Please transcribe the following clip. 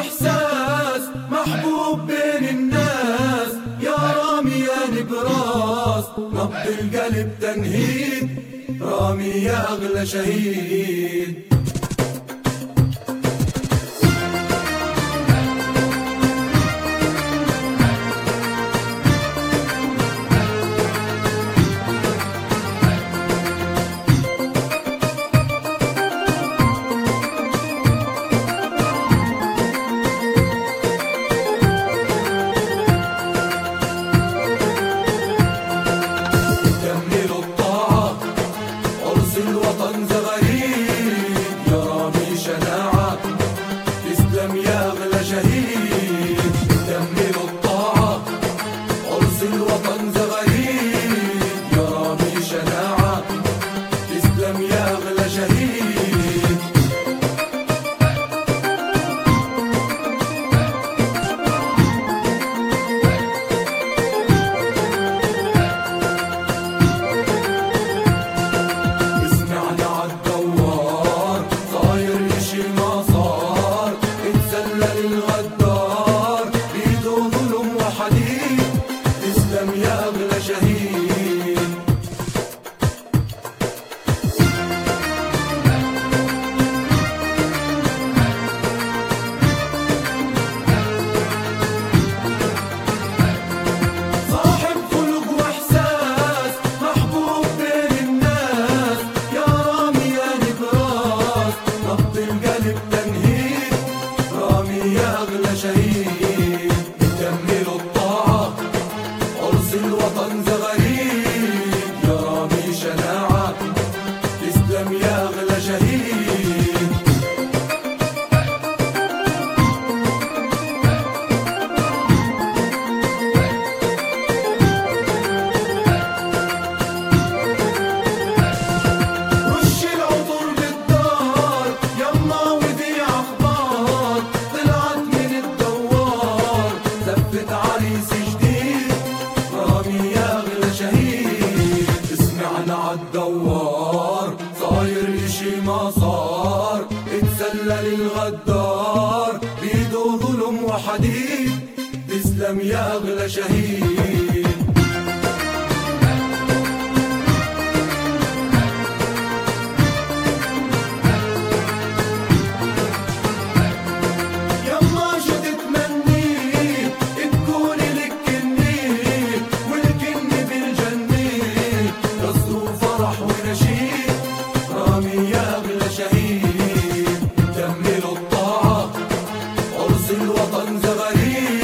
إحساس محبوب بين الناس. يا راميان براس نبض القلب تنهيد. رامي يا أغلى شهيد. baba. مفيش مسار اتسلى للغدار بيده ظلم وحديد تسلم يا أغلى شهيد. الوطن زغريب